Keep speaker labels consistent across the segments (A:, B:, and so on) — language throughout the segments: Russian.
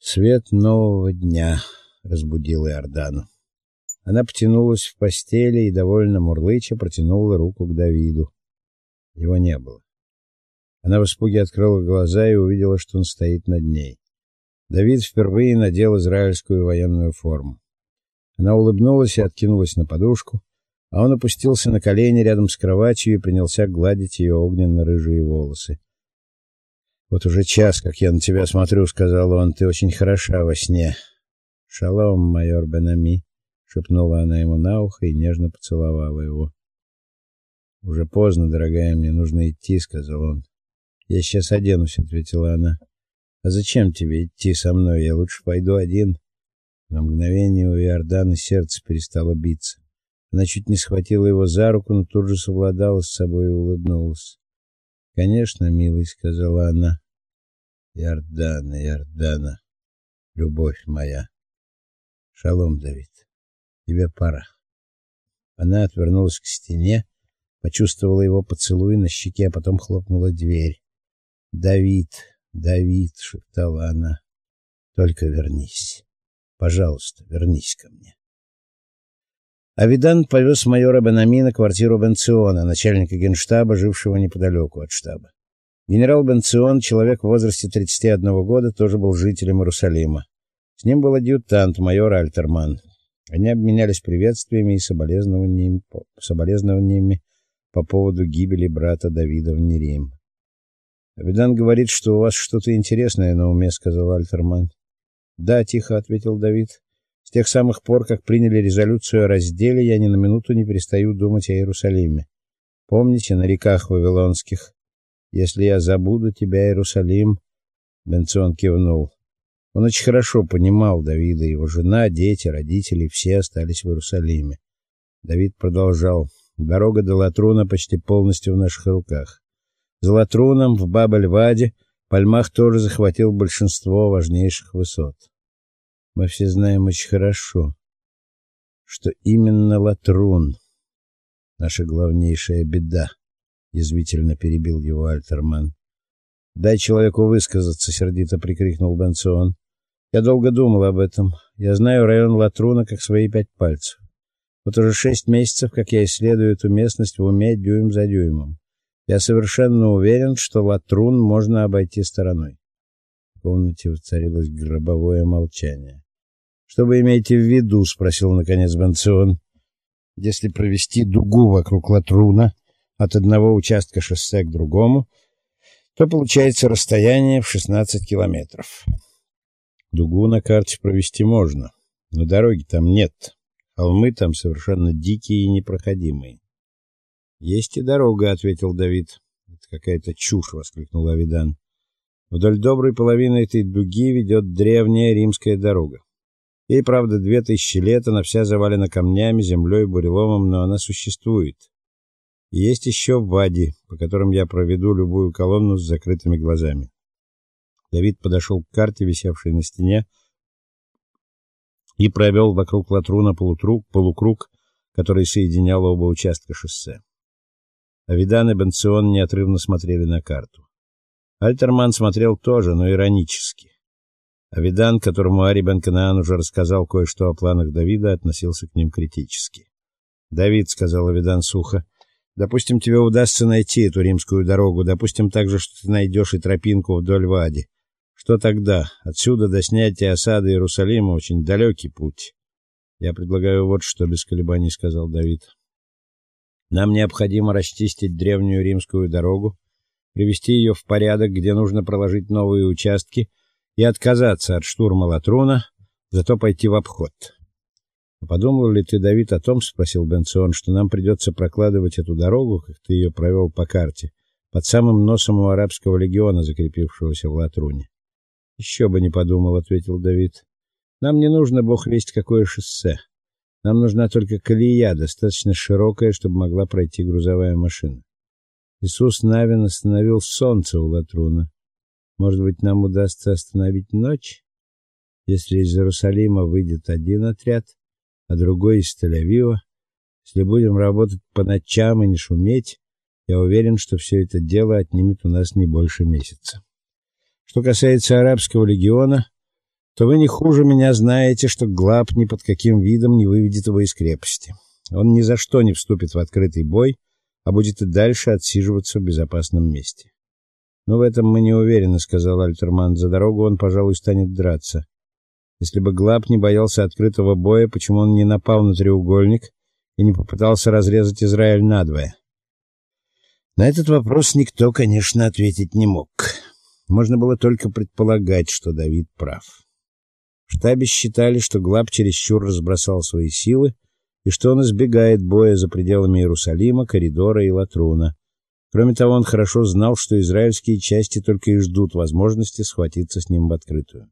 A: Свет нового дня разбудил Иордану. Она потянулась в постели и довольно мурлыча протянула руку к Давиду. Его не было. Она в испуге открыла глаза и увидела, что он стоит над ней. Давид впервые надел израильскую военную форму. Она улыбнулась и откинулась на подушку, а он опустился на колени рядом с кроватью и принялся гладить ее огненно-рыжие волосы. Вот уже час, как я на тебя смотрю, сказал он. Ты очень хороша во сне. Шалом, майор Бенами, шепнула она ему на ухо и нежно поцеловала его. Уже поздно, дорогая, мне нужно идти, сказал он. Я сейчас оденусь, ответила она. А зачем тебе идти со мной? Я лучше пойду один. На мгновение у Иордана сердце перестало биться. Она чуть не схватила его за руку, но тут же совладала с собой и улыбнулась. Конечно, милый, сказала она. Иордана, Иордана, любовь моя. Шалом, Давид. Тебе пора. Она отвернулась к стене, почувствовала его поцелуй на щеке, а потом хлопнула дверь. Давид, Давид, шептала она. Только вернись. Пожалуйста, вернись ко мне. Авидан повез майора Бенами на квартиру Бенциона, начальника генштаба, жившего неподалеку от штаба. Генерал Бенцион, человек в возрасте 31 года, тоже был жителем Иерусалима. С ним был адъютант майор Альтерман. Они обменялись приветствиями и соболезнованиями, соболезнованиями по поводу гибели брата Давида в Нерим. Авидан говорит, что у вас что-то интересное на уме, сказал Альтерман. Да, тихо ответил Давид. С тех самых пор, как приняли резолюцию о разделе, я ни на минуту не перестаю думать о Иерусалиме. Помните на реках вавилонских? Если я забуду тебя, Иерусалим, Бенцион кивнул. Он очень хорошо понимал Давида, его жена, дети, родители, все остались в Иерусалиме. Давид продолжал: "Дорога до Латруна почти полностью в наших руках. За Латруном в Бабель-Ваде Пальмах тоже захватил большинство важнейших высот. Мы все знаем очень хорошо, что именно Латрун наша главнейшая беда, язвительно перебил его Альтерман. Дай человеку высказаться, сердито прикрикнул Бенцион. Я долго думал об этом. Я знаю район Латруна как свои пять пальцев. Вот уже шесть месяцев, как я исследую эту местность в уме дюйм за дюймом. Я совершенно уверен, что Латрун можно обойти стороной. В комнате воцарилось гробовое молчание. Что вы имеете в виду, спросил наконец Бенцион. Если провести дугу вокруг Латруна от одного участка шоссе к другому, то получается расстояние в 16 километров. Дугу на карте провести можно, но дороги там нет. Холмы там совершенно дикие и непроходимые. Есть и дорога, ответил Давид. Это какая-то чушь, воскликнул Авидан. Вдоль доброй половины этой дуги ведет древняя римская дорога. Ей, правда, две тысячи лет, она вся завалена камнями, землей, буреломом, но она существует. Есть еще вади, по которым я проведу любую колонну с закрытыми глазами. Давид подошел к карте, висевшей на стене, и провел вокруг Латруна полукруг, полукруг, который соединял оба участка шоссе. Авидан и Бенцион неотрывно смотрели на карту. Альтерман смотрел тоже, но иронически. Авидан, которому Ари Бен-Канаан уже рассказал кое-что о планах Давида, относился к ним критически. "Давид", сказал Авидан сухо. "Допустим, тебе удастся найти эту римскую дорогу, допустим также, что ты найдешь и тропинку вдоль Вади. Что тогда? Отсюда до снятия осады Иерусалима очень далекий путь. Я предлагаю вот что без колебаний сказал Давид. Нам необходимо расчистить древнюю римскую дорогу, привести ее в порядок, где нужно проложить новые участки и отказаться от штурма Латруна, зато пойти в обход. А подумал ли ты, Давид, о том, спросил Бенцион, что нам придется прокладывать эту дорогу, как ты ее провел по карте, под самым носом у арабского легиона, закрепившегося в Латруне? «Еще бы не подумал, ответил Давид. Нам не нужно бог весть какое шоссе. Нам нужна только колея, достаточно широкая, чтобы могла пройти грузовая машина. Иисус Навин остановил солнце у Латруна. Может быть, нам удастся остановить ночь, если из Иерусалима выйдет один отряд, а другой из Тель-Авива. Если будем работать по ночам и не шуметь, я уверен, что все это дело отнимет у нас не больше месяца. Что касается арабского легиона, то вы не хуже меня знаете, что Глаб ни под каким видом не выведет его из крепости. Он ни за что не вступит в открытый бой, а будет и дальше отсиживаться в безопасном месте. Но в этом мы не уверены, сказал Альтерман. За дорогу он, пожалуй, станет драться. Если бы Глаб не боялся открытого боя, почему он не напал на треугольник и не попытался разрезать Израиль надвое? На этот вопрос никто, конечно, ответить не мог. Можно было только предполагать, что Давид прав. В штабе считали, что Глаб чересчур разбросал свои силы и что он избегает боя за пределами Иерусалима, коридора и Латруна. Кроме того, он хорошо знал, что израильские части только и ждут возможности схватиться с ним в открытую.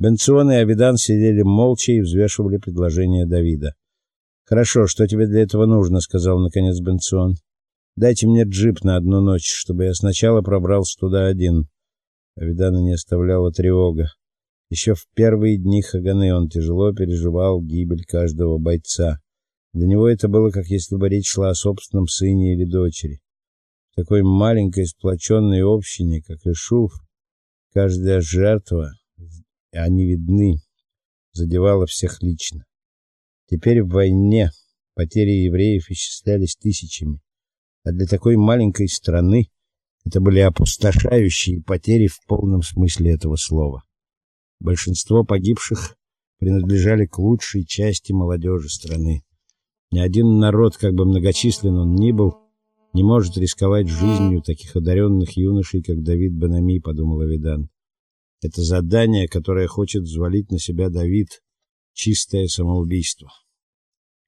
A: Бенцион и Авидан сидели молча и взвешивали предложение Давида. «Хорошо, что тебе для этого нужно?» — сказал наконец Бенцион. «Дайте мне джип на одну ночь, чтобы я сначала пробрался туда один». Авидана не оставляла тревога. Еще в первые дни Хаганы он тяжело переживал гибель каждого бойца. Для него это было как если бы речь шла о собственном сыне или дочери. В такой маленькой сплоченной общине, как Ишуф, каждая жертва, они видны, задевала всех лично. Теперь в войне потери евреев исчислялись тысячами, а для такой маленькой страны это были опустошающие потери в полном смысле этого слова. Большинство погибших принадлежали к лучшей части молодежи страны. Ни один народ, как бы многочислен он ни был, не может рисковать жизнью таких одаренных юношей, как Давид Банами, подумал Авидан. Это задание, которое хочет взвалить на себя Давид, чистое самоубийство.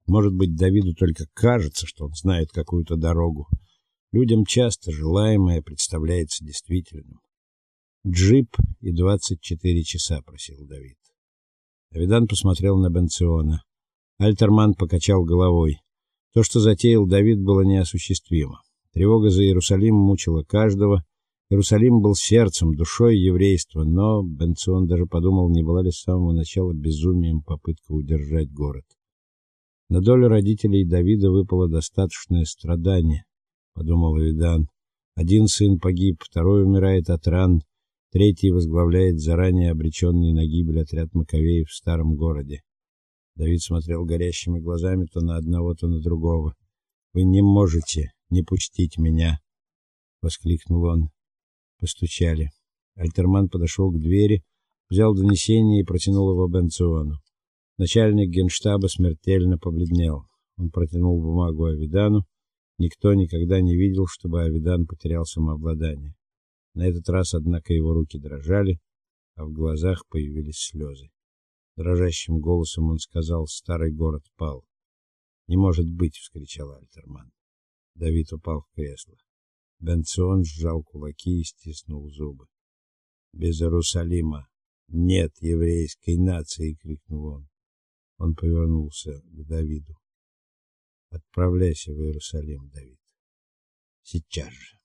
A: Может быть, Давиду только кажется, что он знает какую-то дорогу. Людям часто желаемое представляется действительным. Джип и 24 часа, просил Давид. Давидан посмотрел на Бенциона. Альтерман покачал головой. То, что затеял Давид, было неосуществимо. Тревога за Иерусалим мучила каждого. Иерусалим был сердцем, душой еврейства, но Бенцион даже подумал, не была ли с самого начала безумием попытка удержать город. На долю родителей Давида выпало достаточное страдание, подумал Давидан. Один сын погиб, второй умирает от ран, Третий возглавляет заранее обреченный на гибель отряд Маковеев в старом городе. Давид смотрел горящими глазами то на одного, то на другого. Вы не можете не пустить меня, воскликнул он. Постучали. Альтерман подошел к двери, взял донесение и протянул его Бенциону. Начальник генштаба смертельно побледнел. Он протянул бумагу Авидану. Никто никогда не видел, чтобы Авидан потерял самообладание. На этот раз, однако, его руки дрожали, а в глазах появились слезы. Дрожащим голосом он сказал: "Старый город пал". "Не может быть", вскричал Альтерман. Давид упал в кресло. Бенцион сжал кулаки и стиснул зубы. "Без Иерусалима нет еврейской нации", крикнул он. Он повернулся к Давиду. "Отправляйся в Иерусалим, Давид. Сейчас же".